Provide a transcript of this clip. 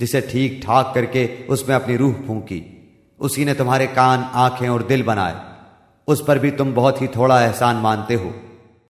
जिसे ठीक ठाक करके उसमें अपनी रूह फूंकी। उसी ने तुम्हारे कान, आँखें और दिल बनाए। उस पर भी तुम बहुत ही थोड़ा एहसान मानते हो।